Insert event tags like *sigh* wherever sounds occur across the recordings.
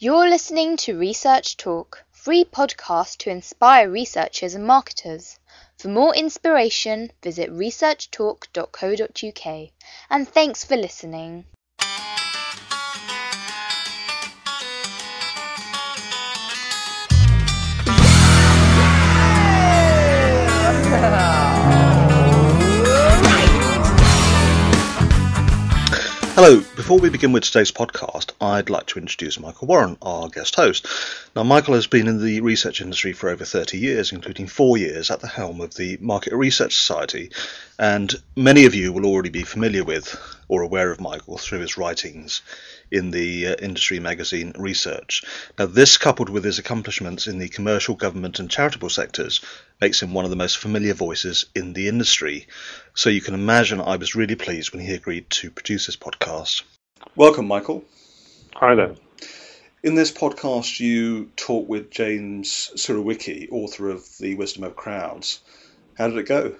You're listening to Research Talk, free podcast to inspire researchers and marketers. For more inspiration, visit researchtalk.co.uk. And thanks for listening. Hello, before we begin with today's podcast, I'd like to introduce Michael Warren, our guest host. Now, Michael has been in the research industry for over 30 years, including four years at the helm of the Market Research Society, and many of you will already be familiar with or aware of Michael through his writings in the uh, industry magazine Research. Now, this, coupled with his accomplishments in the commercial, government, and charitable sectors, makes him one of the most familiar voices in the industry. So you can imagine I was really pleased when he agreed to produce this podcast. Welcome, Michael. Hi there. In this podcast, you talk with James Surowiecki, author of The Wisdom of Crowds. How did it go?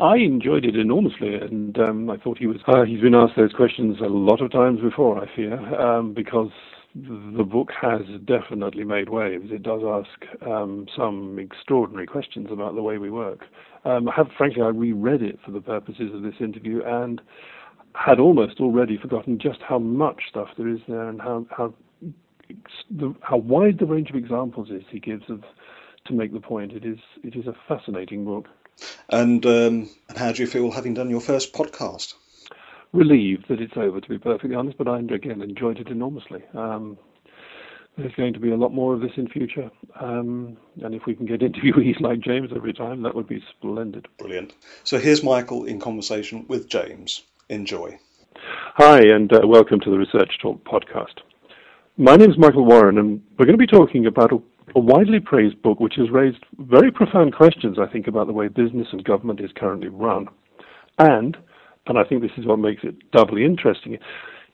I enjoyed it enormously, and um, I thought he was. Uh, he's been asked those questions a lot of times before, I fear, um, because the book has definitely made waves. It does ask um, some extraordinary questions about the way we work. Um, I have, frankly, I reread it for the purposes of this interview and had almost already forgotten just how much stuff there is there and how how the, how wide the range of examples is he gives of to make the point. It is it is a fascinating book. And um, and how do you feel having done your first podcast? Relieved that it's over, to be perfectly honest, but I again enjoyed it enormously. Um, there's going to be a lot more of this in future, um, and if we can get *laughs* interviewees like James every time, that would be splendid. Brilliant. So here's Michael in conversation with James. Enjoy. Hi, and uh, welcome to the Research Talk podcast. My name is Michael Warren, and we're going to be talking about a a widely praised book which has raised very profound questions, I think, about the way business and government is currently run. And, and I think this is what makes it doubly interesting,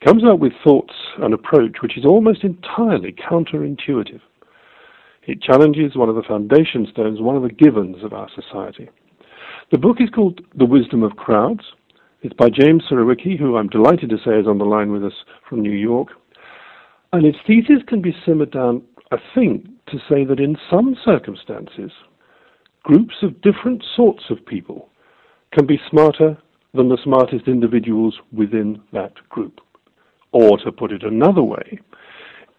comes out with thoughts and approach which is almost entirely counterintuitive. It challenges one of the foundation stones, one of the givens of our society. The book is called The Wisdom of Crowds. It's by James Surowiecki, who I'm delighted to say is on the line with us from New York. And its thesis can be simmered down, I think, to say that in some circumstances, groups of different sorts of people can be smarter than the smartest individuals within that group. Or to put it another way,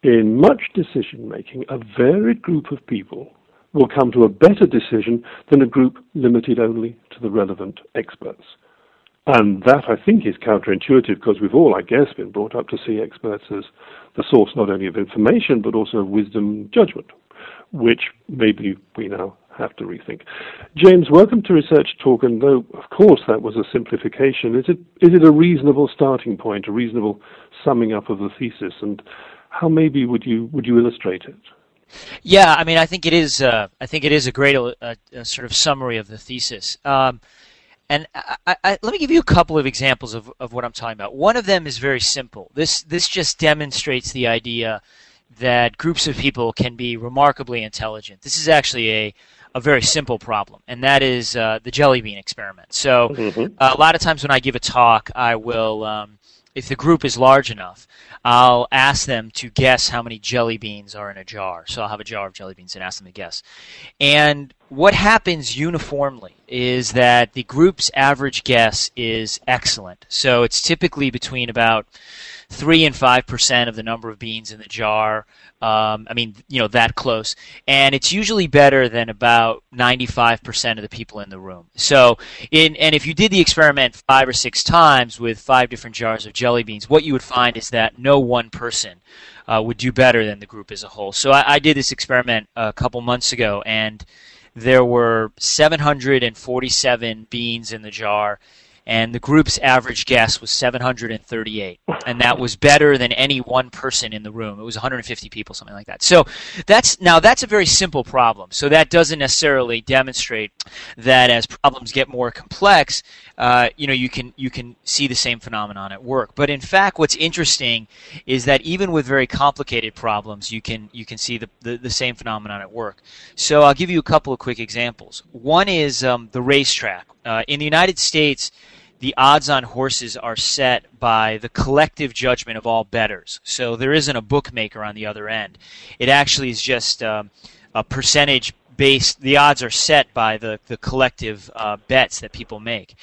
in much decision making, a varied group of people will come to a better decision than a group limited only to the relevant experts. And that, I think, is counterintuitive because we've all, I guess, been brought up to see experts as the source not only of information but also of wisdom judgment which maybe we now have to rethink. James, welcome to Research Talk, and though, of course, that was a simplification, is it, is it a reasonable starting point, a reasonable summing up of the thesis, and how maybe would you, would you illustrate it? Yeah, I mean, I think it is. Uh, I think it is a great uh, uh, sort of summary of the thesis. Um, and I, I, let me give you a couple of examples of, of what I'm talking about. One of them is very simple. This this just demonstrates the idea that groups of people can be remarkably intelligent. This is actually a, a very simple problem, and that is uh, the jelly bean experiment. So, mm-hmm. uh, a lot of times when I give a talk, I will, um, if the group is large enough, I'll ask them to guess how many jelly beans are in a jar. So, I'll have a jar of jelly beans and ask them to guess. And what happens uniformly is that the group's average guess is excellent. So, it's typically between about three and five percent of the number of beans in the jar. Um, I mean, you know, that close, and it's usually better than about ninety-five percent of the people in the room. So, in and if you did the experiment five or six times with five different jars of jelly beans, what you would find is that no one person uh, would do better than the group as a whole. So, I, I did this experiment a couple months ago, and there were 747 beans in the jar and the group's average guess was 738 and that was better than any one person in the room. It was 150 people something like that. So that's now that's a very simple problem. So that doesn't necessarily demonstrate that as problems get more complex uh, you know you can you can see the same phenomenon at work. But in fact what's interesting is that even with very complicated problems you can you can see the, the, the same phenomenon at work. So i'll give you a couple of quick examples. One is um, the racetrack. Uh, in the united states the odds on horses are set by the collective judgment of all bettors. So there isn't a bookmaker on the other end. It actually is just um, a percentage based the odds are set by the, the collective uh, bets that people make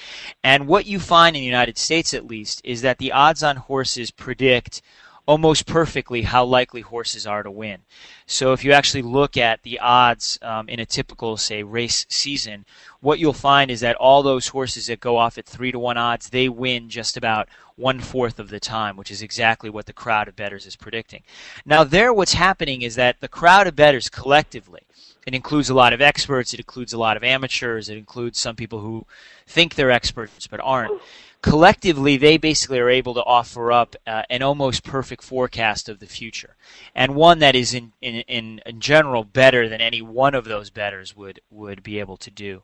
and what you find in the united states at least is that the odds on horses predict almost perfectly how likely horses are to win. So if you actually look at the odds um, in a typical, say, race season, what you'll find is that all those horses that go off at three to one odds, they win just about one fourth of the time, which is exactly what the crowd of bettors is predicting. Now, there, what's happening is that the crowd of bettors collectively, it includes a lot of experts, it includes a lot of amateurs, it includes some people who think they're experts but aren't collectively they basically are able to offer up uh, an almost perfect forecast of the future. And one that is in, in, in, general better than any one of those bettors would, would be able to do.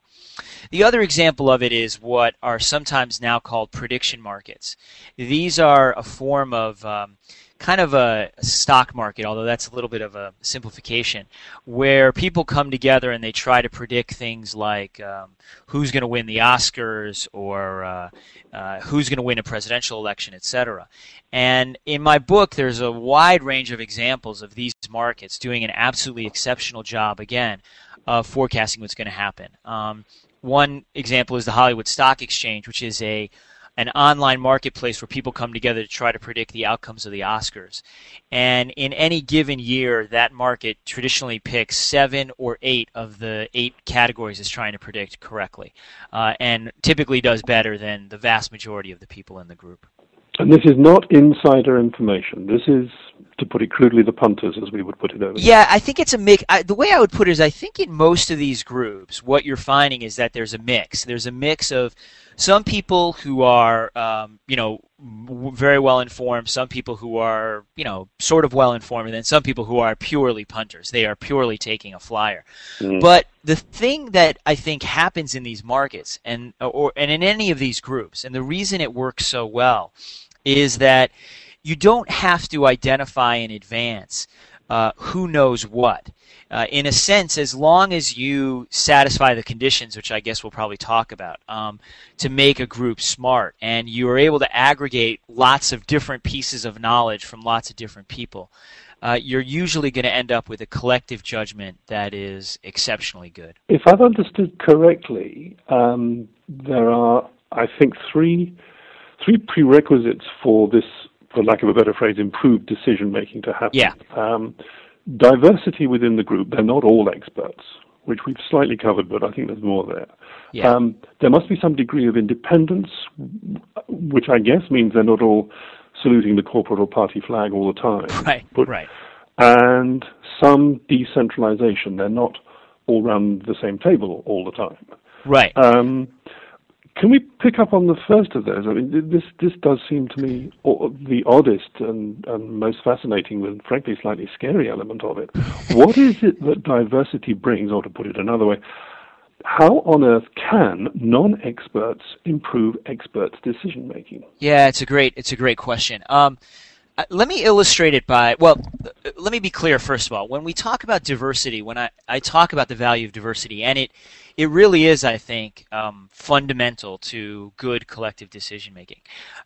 The other example of it is what are sometimes now called prediction markets. These are a form of um, kind of a stock market, although that's a little bit of a simplification, where people come together and they try to predict things like um, who's going to win the Oscars or uh, uh, who's going to win a presidential election, etc. And in my book, there's a wide range of examples of these markets doing an absolutely exceptional job, again, of forecasting what's going to happen. Um, one example is the Hollywood Stock Exchange, which is a an online marketplace where people come together to try to predict the outcomes of the Oscars. And in any given year, that market traditionally picks seven or eight of the eight categories it's trying to predict correctly, uh, and typically does better than the vast majority of the people in the group. And this is not insider information. This is, to put it crudely, the punters, as we would put it over. Yeah, I think it's a mix. I, the way I would put it is, I think in most of these groups, what you're finding is that there's a mix. There's a mix of some people who are, um, you know, very well informed, some people who are, you know, sort of well informed, and then some people who are purely punters. They are purely taking a flyer. Mm. But the thing that I think happens in these markets and or and in any of these groups, and the reason it works so well, is that you don't have to identify in advance uh, who knows what uh, in a sense, as long as you satisfy the conditions, which I guess we'll probably talk about, um, to make a group smart, and you are able to aggregate lots of different pieces of knowledge from lots of different people, uh, you're usually going to end up with a collective judgment that is exceptionally good. If I've understood correctly, um, there are, I think, three three prerequisites for this, for lack of a better phrase, improved decision making to happen. Yeah. Um, diversity within the group. They're not all experts, which we've slightly covered, but I think there's more there. Yeah. Um, there must be some degree of independence, which I guess means they're not all saluting the corporate or party flag all the time. *laughs* Right. But, right. And some decentralization. They're not all around the same table all the time. Right. Um, can we pick up on the first of those? I mean, this this does seem to me the oddest and, and most fascinating, and frankly slightly scary element of it. what is it that diversity brings, or to put it another way, how on earth can non-experts improve experts' decision making? Yeah, it's a great it's a great question. Um, let me illustrate it by well uh, let me be clear first of all. When we talk about diversity when i, I talk about the value of diversity and it it really is i think um, fundamental to good collective decision making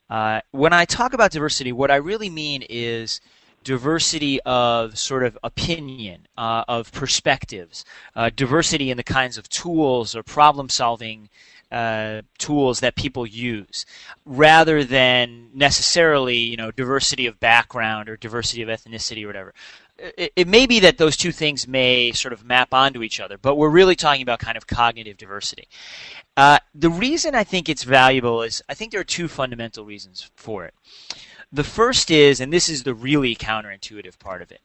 uh, when i talk about diversity what i really mean is diversity of sort of opinion, uh, of perspectives, uh, diversity in the kinds of tools or problem solving uh, tools that people use, rather than necessarily you know diversity of background or diversity of ethnicity or whatever. It, it, may be that those two things may sort of map onto each other, but we're really talking about kind of cognitive diversity. Uh, the reason I think it's valuable is I think there are two fundamental reasons for it. The first is, and this is the really counterintuitive part of it,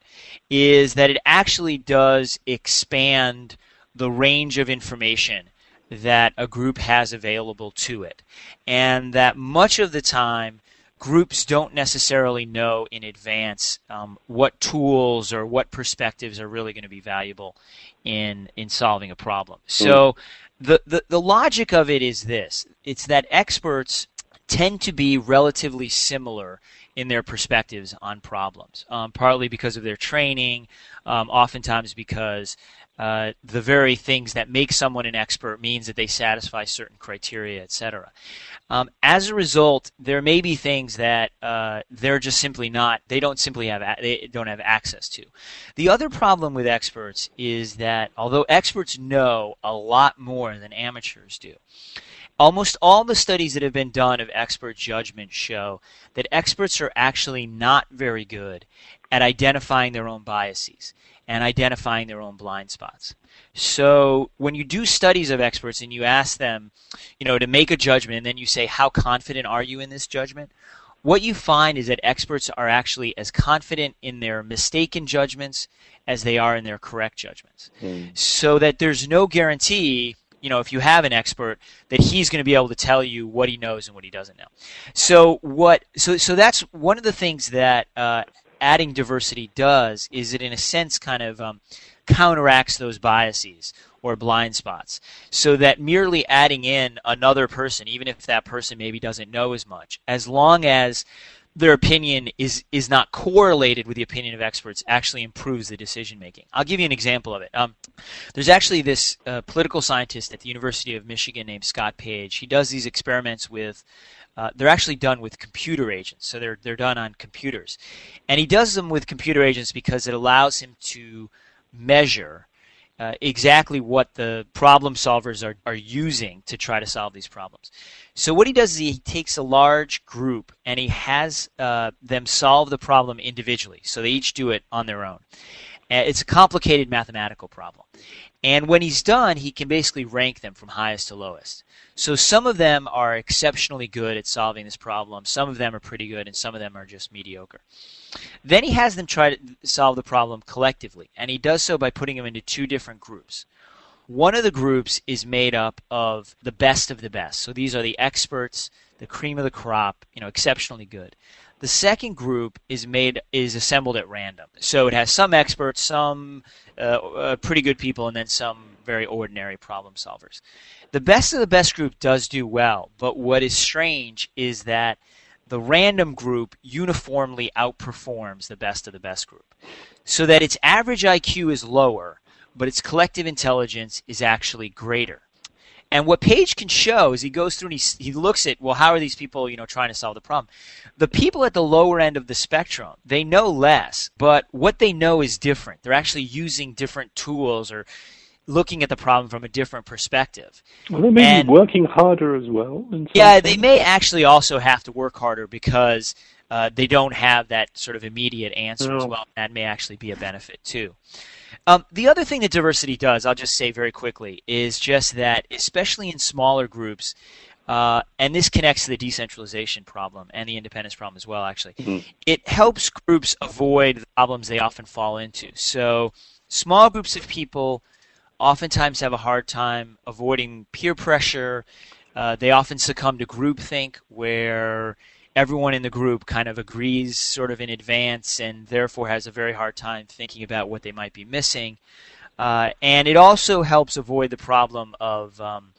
is that it actually does expand the range of information that a group has available to it. And that much of the time, groups don't necessarily know in advance um, what tools or what perspectives are really going to be valuable in in solving a problem. So mm. the, the the logic of it is this: it's that experts tend to be relatively similar in their perspectives on problems, um, partly because of their training, um, oftentimes because uh, the very things that make someone an expert means that they satisfy certain criteria, etc. Um, as a result, there may be things that uh, they're just simply not. They don't simply have. They don't have access to. The other problem with experts is that although experts know a lot more than amateurs do, almost all the studies that have been done of expert judgment show that experts are actually not very good at identifying their own biases and identifying their own blind spots. So when you do studies of experts and you ask them, you know, to make a judgment and then you say, how confident are you in this judgment? What you find is that experts are actually as confident in their mistaken judgments as they are in their correct judgments. Mm. So that there's no guarantee you know, if you have an expert, that he's going to be able to tell you what he knows and what he doesn't know. So what? So so that's one of the things that uh, adding diversity does is it in a sense kind of um, counteracts those biases or blind spots so that merely adding in another person even if that person maybe doesn't know as much as long as their opinion is is not correlated with the opinion of experts actually improves the decision making. I'll give you an example of it. Um, there's actually this uh, political scientist at the University of Michigan named Scott Page. He does these experiments with uh, they're actually done with computer agents, so they're they're done on computers, and he does them with computer agents because it allows him to measure uh, exactly what the problem solvers are, are using to try to solve these problems. So what he does is he takes a large group and he has uh, them solve the problem individually. So they each do it on their own. Uh, it's a complicated mathematical problem. And when he's done, he can basically rank them from highest to lowest. So some of them are exceptionally good at solving this problem, some of them are pretty good, and some of them are just mediocre. Then he has them try to solve the problem collectively, and he does so by putting them into two different groups. One of the groups is made up of the best of the best. So these are the experts, the cream of the crop, you know, exceptionally good. The second group is made is assembled at random. So it has some experts, some uh, uh, pretty good people, and then some very ordinary problem solvers. The best of the best group does do well, but what is strange is that the random group uniformly outperforms the best of the best group. So that its average IQ is lower, but its collective intelligence is actually greater. And what Page can show is he goes through and he, he looks at, well, how are these people, you know, trying to solve the problem? The people at the lower end of the spectrum, they know less, but what they know is different. They're actually using different tools or looking at the problem from a different perspective. Well, they may and, be working harder as well. Yeah, sense. they may actually also have to work harder because uh, they don't have that sort of immediate answer no. as well. That may actually be a benefit too. Um, the other thing that diversity does, I'll just say very quickly, is just that, especially in smaller groups, uh, and this connects to the decentralization problem and the independence problem as well, actually. Mm-hmm. It helps groups avoid the problems they often fall into. So, small groups of people oftentimes have a hard time avoiding peer pressure. Uh, they often succumb to groupthink, where everyone in the group kind of agrees sort of in advance and therefore has a very hard time thinking about what they might be missing. Uh, and it also helps avoid the problem of um,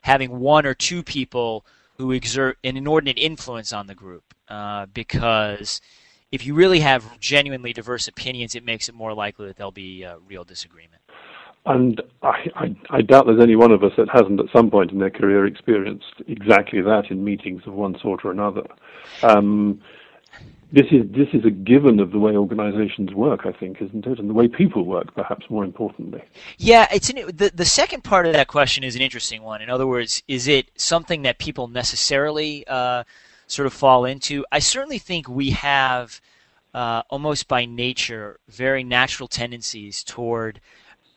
having one or two people who exert an inordinate influence on the group uh, because if you really have genuinely diverse opinions, it makes it more likely that there'll be real disagreement. And I, I, I, doubt there's any one of us that hasn't at some point in their career experienced exactly that in meetings of one sort or another. Um, this is this is a given of the way organizations work, I think, isn't it? And the way people work, perhaps more importantly. Yeah, it's an, the the second part of that question is an interesting one. In other words, is it something that people necessarily uh, sort of fall into? I certainly think we have, uh, almost by nature, very natural tendencies toward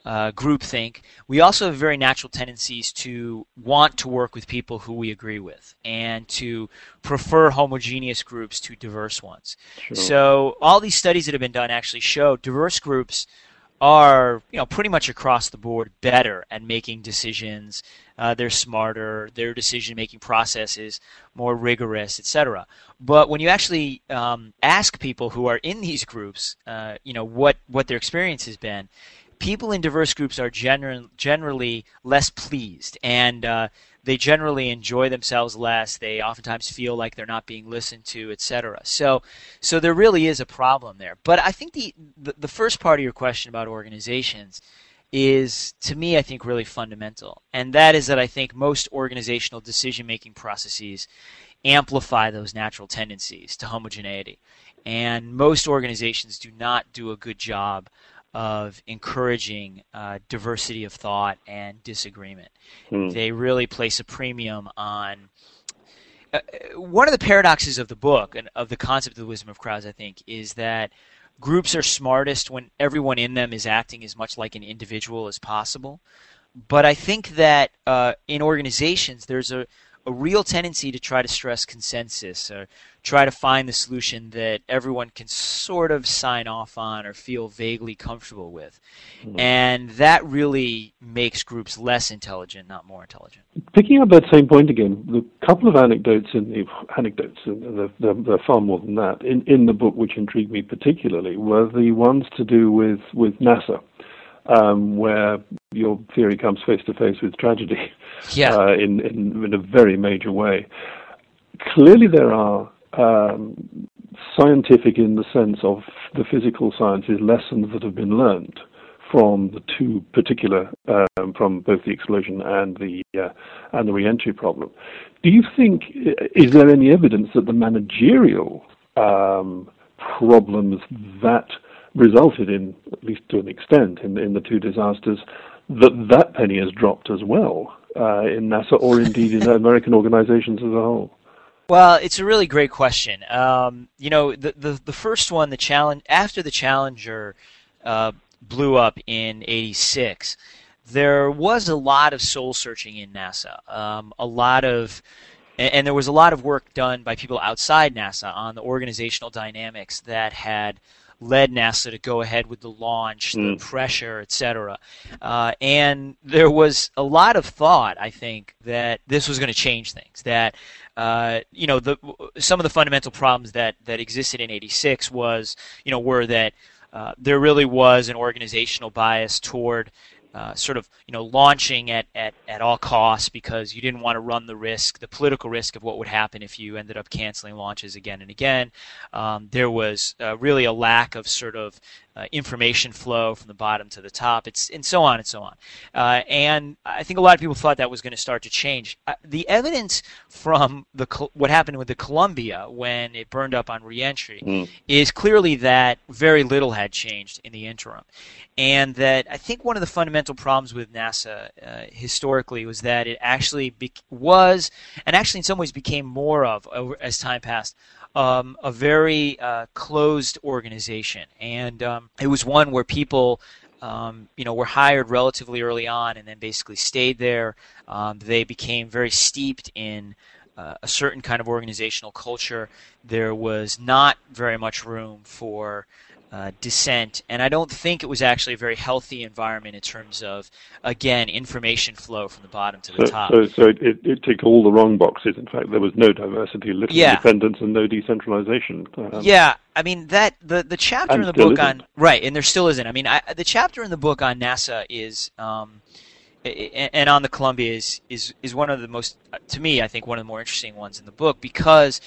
uh, groupthink. We also have very natural tendencies to want to work with people who we agree with and to prefer homogeneous groups to diverse ones. Sure. So all these studies that have been done actually show diverse groups are you know pretty much across the board better at making decisions. Uh, they're smarter. Their decision making process is more rigorous, etc. But when you actually um, ask people who are in these groups, uh, you know what what their experience has been, people in diverse groups are gener- generally less pleased and uh, they generally enjoy themselves less. They oftentimes feel like they're not being listened to, etc. So, so there really is a problem there. But I think the, the the first part of your question about organizations is to me I think really fundamental. And that is that I think most organizational decision making processes amplify those natural tendencies to homogeneity. And most organizations do not do a good job of encouraging uh, diversity of thought and disagreement. Mm. They really place a premium on. Uh, one of the paradoxes of the book and of the concept of the wisdom of crowds, I think, is that groups are smartest when everyone in them is acting as much like an individual as possible. But I think that uh, in organizations, there's a a real tendency to try to stress consensus or try to find the solution that everyone can sort of sign off on or feel vaguely comfortable with. Mm-hmm. And that really makes groups less intelligent, not more intelligent. Picking up that same point again, the couple of anecdotes in the anecdotes, and they're, they're far more than that, in, in the book which intrigued me particularly were the ones to do with, with NASA um, where your theory comes face to face with tragedy yeah. uh, in, in, in a very major way. Clearly, there are um, scientific, in the sense of the physical sciences, lessons that have been learned from the two particular, um, from both the explosion and the uh, and the reentry problem. Do you think is there any evidence that the managerial um, problems that resulted in, at least to an extent, in, in the two disasters, that that penny has dropped as well uh, in NASA or indeed in *laughs* American organizations as a whole? Well, it's a really great question. Um, you know, the, the the first one, the challenge after the Challenger uh, blew up in '86, there was a lot of soul searching in NASA. Um, a lot of and, and, there was a lot of work done by people outside NASA on the organizational dynamics that had led NASA to go ahead with the launch, mm. the pressure, etc. Uh, and there was a lot of thought, I think, that this was going to change things. That uh, you know, the some of the fundamental problems that that existed in '86 was, you know, were that uh, there really was an organizational bias toward uh, sort of you know launching at, at, at all costs because you didn't want to run the risk, the political risk of what would happen if you ended up canceling launches again and again. Um, there was uh, really a lack of sort of uh, information flow from the bottom to the top, it's and so on and so on. Uh, and I think a lot of people thought that was going to start to change. Uh, the evidence from the what happened with the Columbia when it burned up on reentry mm. is clearly that very little had changed in the interim, and that I think one of the fundamental problems with NASA uh, historically was that it actually be- was, and actually in some ways became more of as time passed, um, a very uh, closed organization, and um, it was one where people. Um, you know, were hired relatively early on, and then basically stayed there. Um, they became very steeped in uh, a certain kind of organizational culture. There was not very much room for uh, dissent, and I don't think it was actually a very healthy environment in terms of, again, information flow from the bottom to the so, top. So, so it, it, it, ticked all the wrong boxes. In fact, there was no diversity, little yeah. independence, and no decentralization. Um, yeah, I mean that the the chapter in the book isn't. on right, and there still isn't. I mean, I, the chapter in the book on NASA is. Um, and on the Columbia is, is is one of the most to me I think one of the more interesting ones in the book because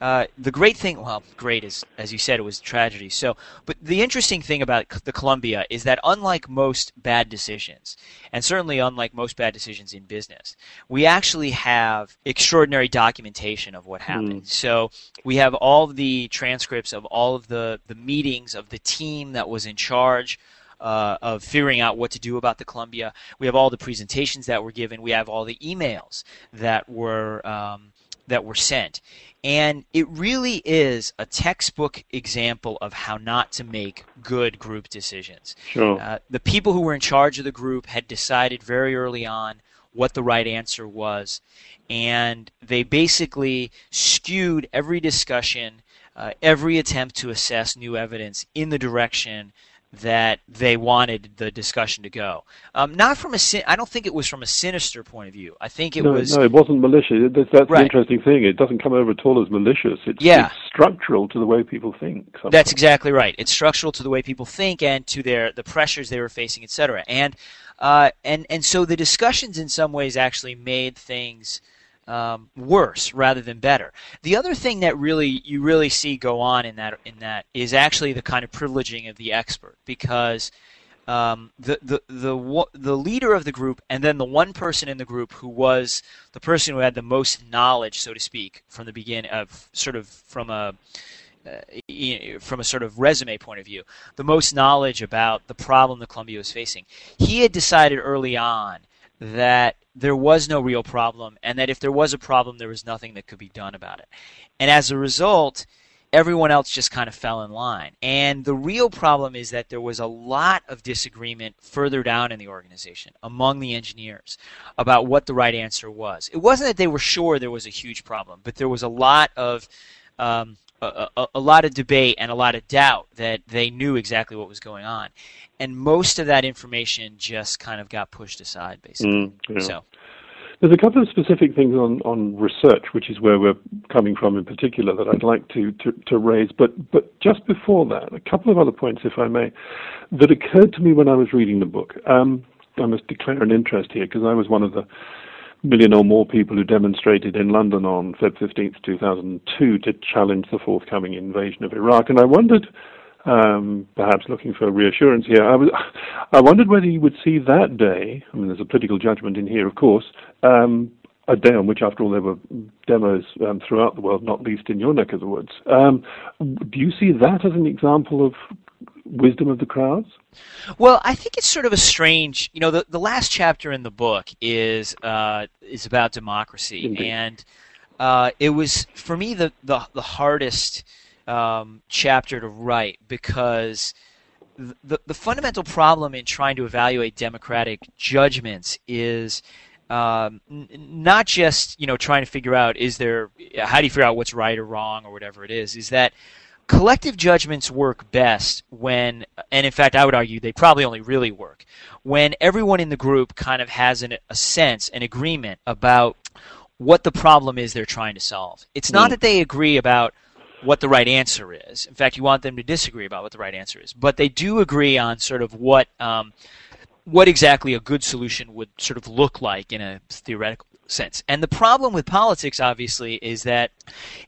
uh, the great thing, well, great is, as you said, it was tragedy. So, but the interesting thing about the Columbia is that unlike most bad decisions, and certainly unlike most bad decisions in business, we actually have extraordinary documentation of what happened. Mm. So we have all the transcripts of all of the, the meetings of the team that was in charge. Uh, of figuring out what to do about the Columbia. We have all the presentations that were given. We have all the emails that were um, that were sent. And it really is a textbook example of how not to make good group decisions. Sure. Uh, the people who were in charge of the group had decided very early on what the right answer was, and they basically skewed every discussion, uh, every attempt to assess new evidence in the direction that they wanted the discussion to go. Um, not from a sin- I don't think it was from a sinister point of view. I think it no, was no, it wasn't malicious. That's, that's Right. the interesting thing. It doesn't come over at all as malicious. It's, Yeah. it's structural to the way people think. sometimes. That's exactly right. It's structural to the way people think and to their the pressures they were facing, etc. And uh, and and so the discussions in some ways actually made things um, worse rather than better. The other thing that really you really see go on in that in that is actually the kind of privileging of the expert because. Um, the the the the leader of the group, and then the one person in the group who was the person who had the most knowledge, so to speak, from the beginning of sort of from a uh, you know, from a sort of resume point of view, the most knowledge about the problem that Columbia was facing. He had decided early on that there was no real problem, and that if there was a problem, there was nothing that could be done about it. And as a result, everyone else just kind of fell in line. And the real problem is that there was a lot of disagreement further down in the organization among the engineers about what the right answer was. It wasn't that they were sure there was a huge problem, but there was a lot of um, a, a, a lot of debate and a lot of doubt that they knew exactly what was going on. And most of that information just kind of got pushed aside, basically. Mm, yeah. So, There's a couple of specific things on, on research, which is where we're coming from in particular, that I'd like to, to, to raise. But, but just before that, a couple of other points, if I may, that occurred to me when I was reading the book. Um, I must declare an interest here because I was one of the million or more people who demonstrated in London on Feb 15th, 2002, to challenge the forthcoming invasion of Iraq. And I wondered, um, perhaps looking for reassurance here, I, was, I wondered whether you would see that day, I mean, there's a political judgment in here, of course, um, a day on which, after all, there were demos um, throughout the world, not least in your neck of the woods. Um, do you see that as an example of wisdom of the crowds? Well, I think it's sort of a strange. You know, the the last chapter in the book is uh, is about democracy, Indeed. and uh, it was for me the the, the hardest um, chapter to write because the the fundamental problem in trying to evaluate democratic judgments is. Um, n- not just you know trying to figure out is there how do you figure out what's right or wrong or whatever it is is that collective judgments work best when, and in fact, I would argue they probably only really work when everyone in the group kind of has an, a sense, an agreement about what the problem is they're trying to solve. It's not Mm. that they agree about what the right answer is. In fact, you want them to disagree about what the right answer is, but they do agree on sort of what um, what exactly a good solution would sort of look like in a theoretical sense. And the problem with politics, obviously, is that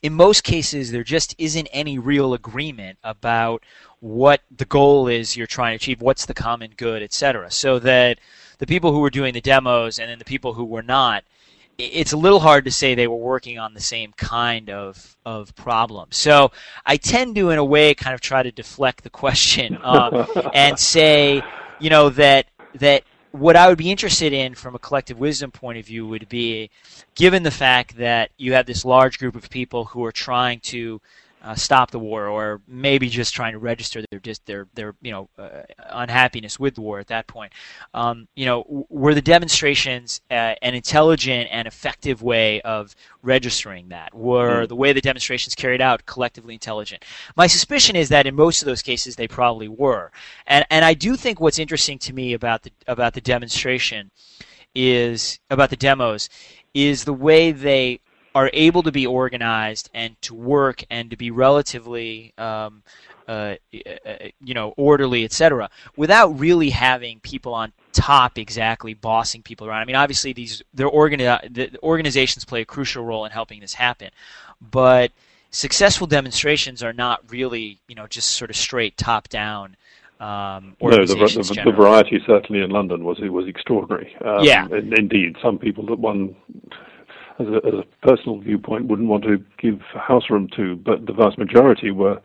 in most cases there just isn't any real agreement about what the goal is you're trying to achieve, what's the common good, etc. So that the people who were doing the demos and then the people who were not, it's a little hard to say they were working on the same kind of of problem. So I tend to, in a way, kind of try to deflect the question um, *laughs* and say, you know, that that what I would be interested in from a collective wisdom point of view would be, given the fact that you have this large group of people who are trying to uh, stop the war, or maybe just trying to register their their their you know uh, unhappiness with the war at that point. Um, you know, w- were the demonstrations uh, an intelligent and effective way of registering that? Were Mm. the way the demonstrations carried out collectively intelligent? My suspicion is that in most of those cases they probably were, and and I do think what's interesting to me about the about the demonstration is about the demos is the way they are able to be organized and to work and to be relatively um, uh, uh, you know orderly etc without really having people on top exactly bossing people around i mean obviously these their organi- the organizations play a crucial role in helping this happen but successful demonstrations are not really you know just sort of straight top down um, No, the, the, the variety certainly in London was was extraordinary. Um, Yeah. in- indeed, some people that one, as a, as a personal viewpoint, wouldn't want to give house room to, but the vast majority were,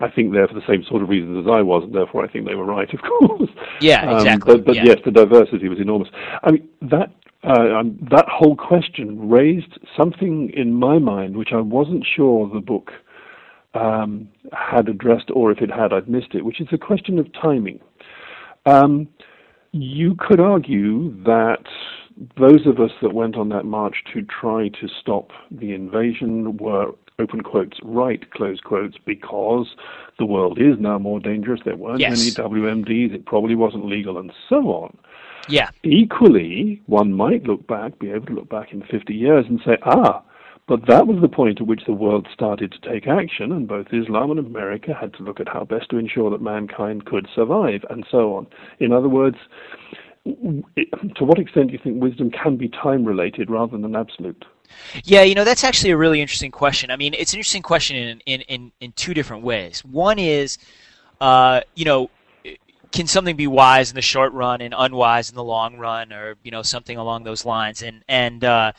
I think, there for the same sort of reasons as I was, and therefore I think they were right, of *laughs* course. Yeah, Um, exactly. but but yeah. yes, the diversity was enormous. I mean that. Uh, um, that whole question raised something in my mind which I wasn't sure the book um, had addressed, or if it had, I'd missed it, which is the question of timing. Um, you could argue that those of us that went on that march to try to stop the invasion were open quotes, right, close quotes, because the world is now more dangerous. There weren't Yes. many WMDs. It probably wasn't legal, and so on. Yeah. Equally, one might look back, be able to look back in 50 years and say, ah, but that was the point at which the world started to take action, and both Islam and America had to look at how best to ensure that mankind could survive, and so on. In other words, to what extent do you think wisdom can be time related rather than absolute? Yeah, you know that's actually a really interesting question. I mean, it's an interesting question in in in, in two different ways. One is, uh, you know, can something be wise in the short run and unwise in the long run, or you know something along those lines? And and uh,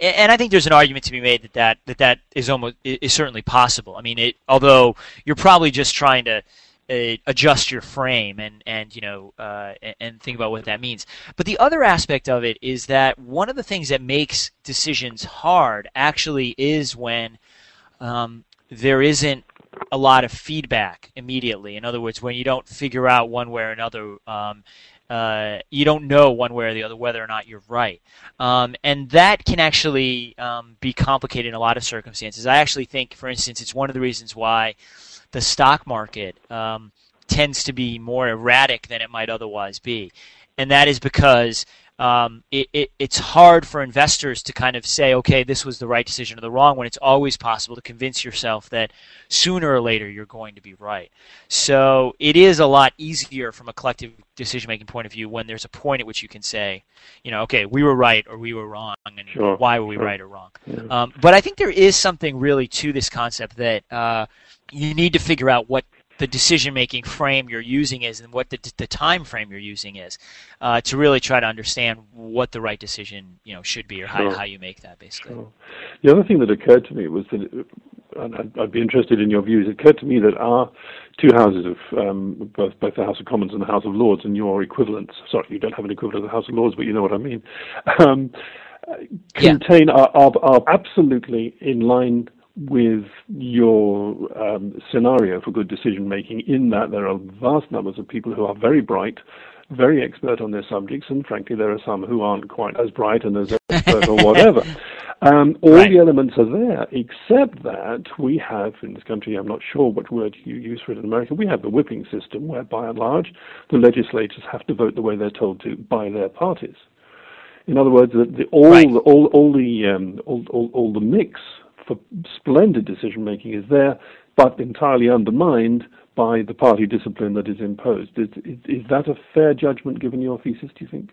and I think there's an argument to be made that that that, that is almost is certainly possible. I mean, it although you're probably just trying to adjust your frame and and you know uh, and, think about what that means. But the other aspect of it is that one of the things that makes decisions hard actually is when um, there isn't a lot of feedback immediately. In other words, when you don't figure out one way or another. Um, uh, you don't know one way or the other whether or not you're right. Um, and that can actually um, be complicated in a lot of circumstances. I actually think, for instance, it's one of the reasons why the stock market um, tends to be more erratic than it might otherwise be. And that is because um, it, it, it's hard for investors to kind of say, okay, this was the right decision or the wrong when it's always possible to convince yourself that sooner or later you're going to be right. So it is a lot easier from a collective decision making point of view when there's a point at which you can say, you know, okay, we were right or we were wrong, and Sure, why were we right or wrong. Yeah. Um, but I think there is something really to this concept that uh, you need to figure out what the decision making frame you're using is and what the, the time frame you're using is uh, to really try to understand what the right decision you know should be or how, Sure. how you make that basically. Sure. The other thing that occurred to me was that, and I'd, I'd be interested in your views. It occurred to me that our two houses of um, both both the House of Commons and the House of Lords, and your equivalents. Sorry, you don't have an equivalent of the House of Lords, but you know what I mean. *laughs* Um, Yeah. contain are, are are absolutely in line with your um, scenario for good decision making. In that there are vast numbers of people who are very bright. Very expert on their subjects, and frankly, there are some who aren't quite as bright and as expert or whatever. *laughs* Um, all Right. the elements are there, except that we have in this country, I'm not sure what word you use for it in America, we have the whipping system where by and large the legislators have to vote the way they're told to by their parties. In other words, the, the, all, Right. the, all, all, the, um, all, all, all the mix for splendid decision making is there, but entirely undermined by the party discipline that is imposed. Is, is, is that a fair judgment given your thesis, do you think?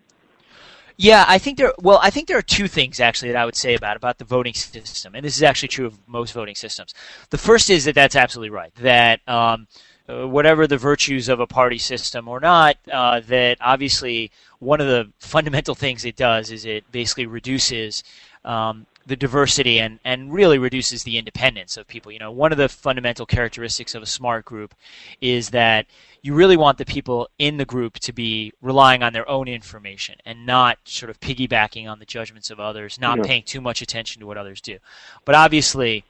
Yeah, I think there. Well, I think there are two things actually that I would say about about the voting system, and this is actually true of most voting systems. The first is that that's absolutely right. That um, uh, whatever the virtues of a party system or not, uh, that obviously one of the fundamental things it does is it basically reduces um, the diversity and, and really reduces the independence of people. You know, one of the fundamental characteristics of a smart group is that you really want the people in the group to be relying on their own information and not sort of piggybacking on the judgments of others, not Yeah. paying too much attention to what others do. But obviously,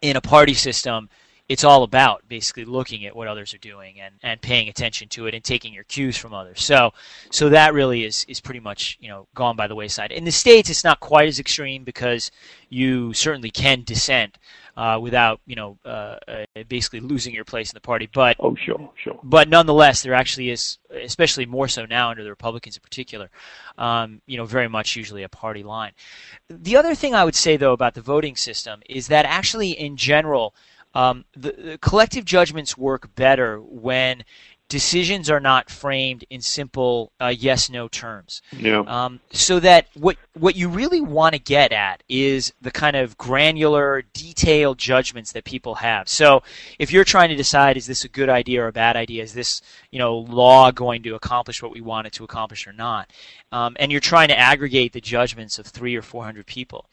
in a party system, it's all about basically looking at what others are doing and, and paying attention to it and taking your cues from others. So so that really is, is pretty much you know gone by the wayside. In the states, it's not quite as extreme because you certainly can dissent uh, without you know uh, uh, basically losing your place in the party. But Oh, sure, sure. but nonetheless, there actually is, especially more so now under the Republicans in particular, um, you know, very much usually a party line. The other thing I would say though about the voting system is that actually, in general, um, the, the collective judgments work better when decisions are not framed in simple uh, yes/no terms. Yeah. Um, so that what what you really want to get at is the kind of granular, detailed judgments that people have. So if you're trying to decide is this a good idea or a bad idea, is this you know law going to accomplish what we want it to accomplish or not, um, and you're trying to aggregate the judgments of three or four hundred people,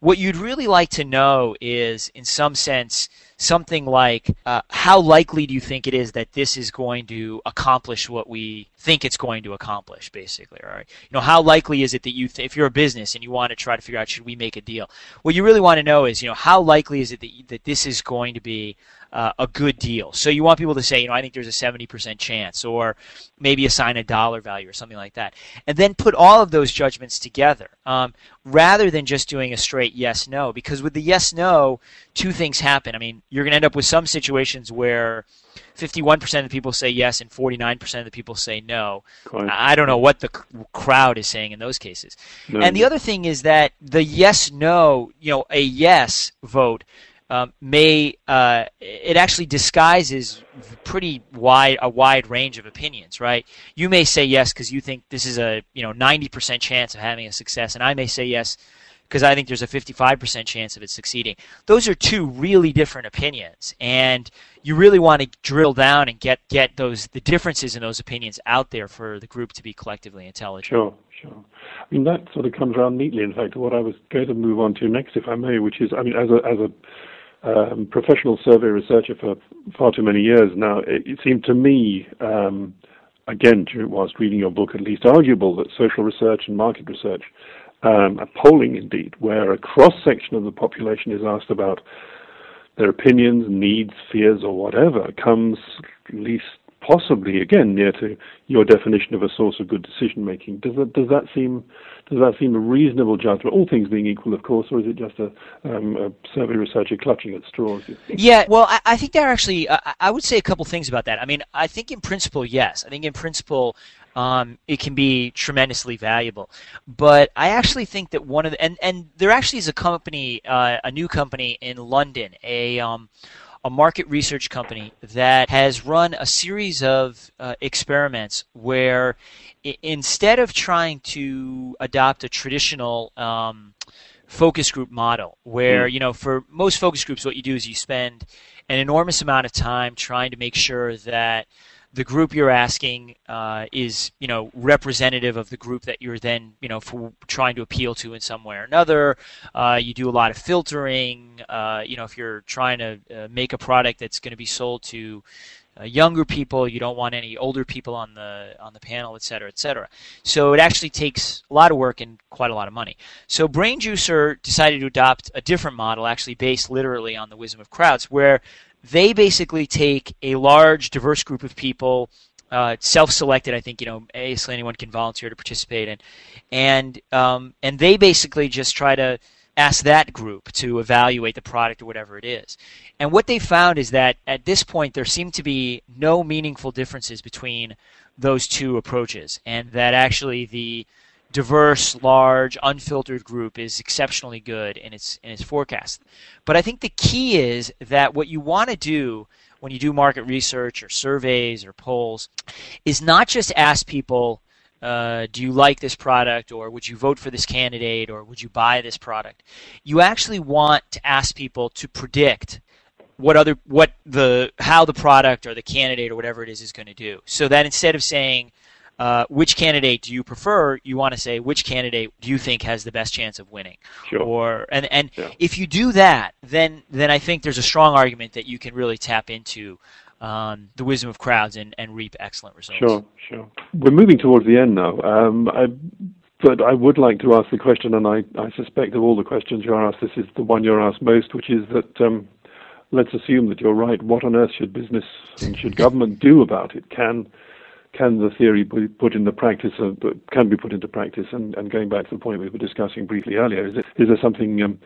what you'd really like to know is, in some sense, something like uh, how likely do you think it is that this is going to accomplish what we think it's going to accomplish basically all right? You know how likely is it that you th- if you're a business and you want to try to figure out should we make a deal? What you really want to know is you know how likely is it that, you, that this is going to be uh, a good deal. So you want people to say, you know, I think there's a 70% chance, or maybe assign a dollar value or something like that. And then put all of those judgments together um, rather than just doing a straight yes no. Because with the yes no, two things happen. I mean, you're going to end up with some situations where 51% of the people say yes and 49% of the people say no. Quite. I don't know what the crowd is saying in those cases. No, and the other thing is that the yes no, you know, a yes vote um, may uh, it actually disguises pretty wide a wide range of opinions, right? You may say yes because you think this is a you know 90% chance of having a success, and I may say yes because I think there's a 55% chance of it succeeding. Those are two really different opinions, and you really want to drill down and get get those the differences in those opinions out there for the group to be collectively intelligent. Sure, sure. I mean that sort of comes around neatly. In fact, what I was going to move on to next, if I may, which is, I mean, as a as a um, professional survey researcher for far too many years now, it, it seemed to me. Um, again, whilst reading your book, at least arguable that social research and market research um, polling indeed, where a cross section of the population is asked about their opinions, needs, fears, or whatever, comes least possibly again near to your definition of a source of good decision making. Does that does that seem does that seem a reasonable judgment? All things being equal, of course, or is it just a, um, a survey researcher clutching at straws? Yeah, well, I, I think there are actually uh, I would say a couple things about that. I mean, I think in principle, yes. I think in principle, um, it can be tremendously valuable. But I actually think that one of the, and, and there actually is a company, uh, a new company in London, a, um, a market research company that has run a series of uh, experiments where I- instead of trying to adopt a traditional um, focus group model, where, mm. you know, for most focus groups, what you do is you spend an enormous amount of time trying to make sure that the group you're asking uh, is you know representative of the group that you're then you know for trying to appeal to in some way or another. Uh, you do a lot of filtering. Uh, you know if you're trying to uh, make a product that's going to be sold to uh, younger people, you don't want any older people on the on the panel, et cetera, et cetera. So it actually takes a lot of work and quite a lot of money. So BrainJuicer decided to adopt a different model, actually based literally on the wisdom of crowds, where they basically take a large, diverse group of people, uh, self-selected. I think you know, basically anyone can volunteer to participate in, and um, and they basically just try to ask that group to evaluate the product or whatever it is. And what they found is that at this point there seem to be no meaningful differences between those two approaches, and that actually the diverse, large, unfiltered group is exceptionally good in its in its forecast. But I think the key is that what you want to do when you do market research or surveys or polls is not just ask people uh, do you like this product or would you vote for this candidate or would you buy this product you actually want to ask people to predict what other what the how the product or the candidate or whatever it is is going to do so that instead of saying uh, which candidate do you prefer? You want to say which candidate do you think has the best chance of winning? Sure. Or and and yeah. if you do that, then then I think there's a strong argument that you can really tap into um, the wisdom of crowds and, and reap excellent results. Sure, sure. We're moving towards the end now. Um, I, but I would like to ask the question, and I, I suspect of all the questions you're asked, this is the one you're asked most, which is that um, let's assume that you're right. What on earth should business and should *laughs* government do about it? Can can the theory be put into practice, uh, can be put into practice? And, and, going back to the point we were discussing briefly earlier, is, it, is there something um,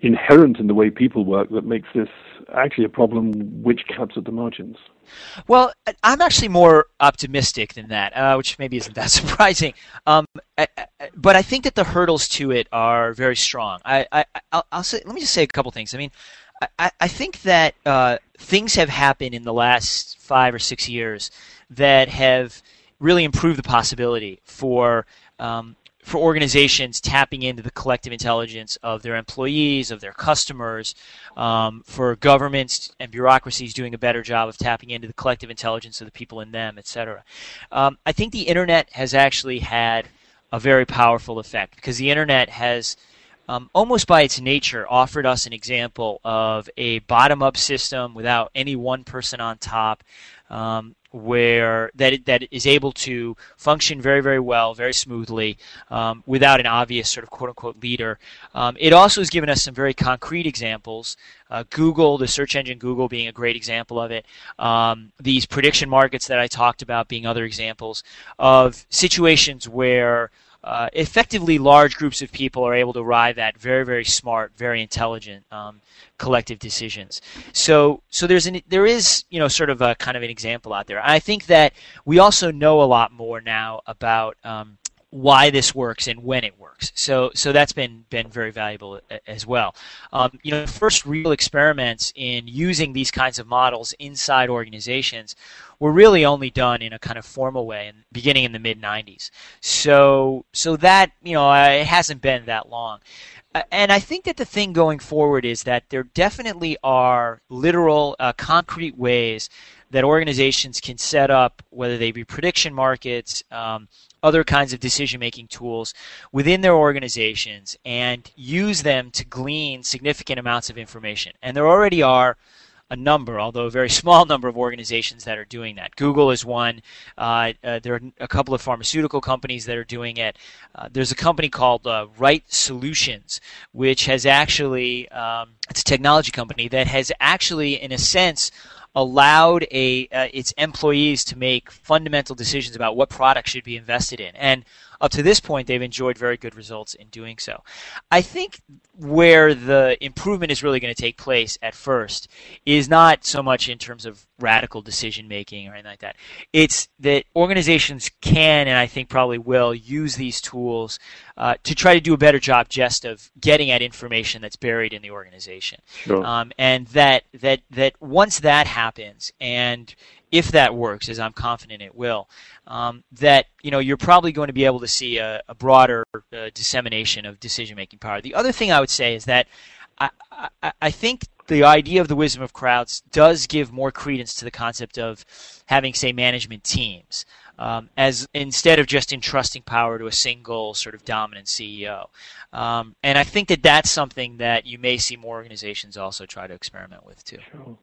inherent in the way people work that makes this actually a problem which cuts at the margins? Well, I'm actually more optimistic than that, uh, which maybe isn't that *laughs* surprising. Um, I, I, but I think that the hurdles to it are very strong. I, will say, let me just say a couple things. I mean, I, I think that uh, things have happened in the last five or six years that have really improved the possibility for um, for organizations tapping into the collective intelligence of their employees, of their customers, um, for governments and bureaucracies doing a better job of tapping into the collective intelligence of the people in them, etc. Um, I think the internet has actually had a very powerful effect because the internet has um, almost by its nature, offered us an example of a bottom up system without any one person on top, um, where that that is able to function very very well, very smoothly, um, without an obvious sort of quote unquote leader. Um, it also has given us some very concrete examples. Uh, Google, the search engine Google, being a great example of it. Um, these prediction markets that I talked about being other examples of situations where uh, effectively large groups of people are able to arrive at very very smart very intelligent um, collective decisions so so there's an there is you know sort of a kind of an example out there i think that we also know a lot more now about um, why this works and when it works. So so that's been been very valuable as well. Um, you know, first real experiments in using these kinds of models inside organizations were really only done in a kind of formal way, and beginning in the mid '90s. So so that you know it hasn't been that long. And I think that the thing going forward is that there definitely are literal, uh, concrete ways that organizations can set up, whether they be prediction markets, um, other kinds of decision making tools within their organizations and use them to glean significant amounts of information. And there already are a number, although a very *laughs* small number of organizations that are doing that. Google is one. Uh, uh, there are a couple of pharmaceutical companies that are doing it. Uh, there's a company called uh, Rite-Solutions, which has actually, um, it's a technology company that has actually, in a sense, allowed a uh, its employees to make fundamental decisions about what products should be invested in. And up to this point, they've enjoyed very good results in doing so. I think where the improvement is really going to take place at first is not so much in terms of radical decision making or anything like that. It's that organizations can, and I think probably will, use these tools uh, to try to do a better job just of getting at information that's buried in the organization. Sure. Um, and that that that once that happens, and if that works, as I'm confident it will, um, that you know you're probably going to be able to see a, a broader uh, dissemination of decision-making power. The other thing I would say is that I, I, I think the idea of the wisdom of crowds does give more credence to the concept of having, say, management teams, um, as instead of just entrusting power to a single sort of dominant CEO. Um, and I think that that's something that you may see more organizations also try to experiment with too. Sure.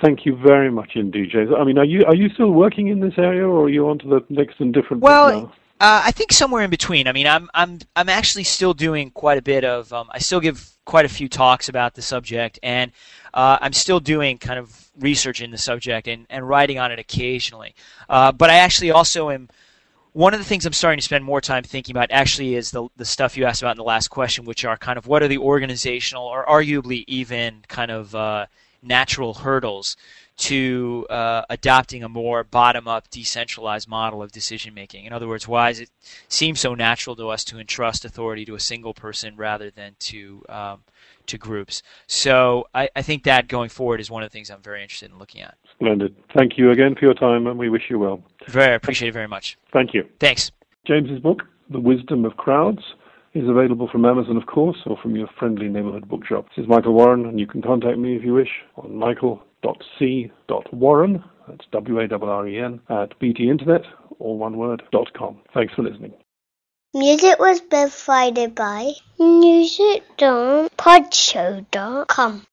Thank you very much indeed, James. I mean, are you are you still working in this area, or are you on to the next and different? Well, uh, I think somewhere in between. I mean, I'm I'm I'm actually still doing quite a bit of. Um, I still give quite a few talks about the subject, and uh, I'm still doing kind of research in the subject and, and writing on it occasionally. Uh, but I actually also am. One of the things I'm starting to spend more time thinking about actually is the the stuff you asked about in the last question, which are kind of what are the organizational or arguably even kind of uh, natural hurdles to uh, adopting a more bottom-up, decentralized model of decision making. In other words, why does it seem so natural to us to entrust authority to a single person rather than to um, to groups? So I, I, think that going forward is one of the things I'm very interested in looking at. Splendid. Thank you again for your time, and we wish you well. Very appreciate it very much. Thank you. Thanks. James's book, The Wisdom of Crowds is available from Amazon, of course, or from your friendly neighborhood bookshop. This is Michael Warren, and you can contact me if you wish on michael.c.warren, that's W-A-R-R-E-N, at btinternet, all one word, dot com. Thanks for listening. Music was provided by musicdownpodshow.com.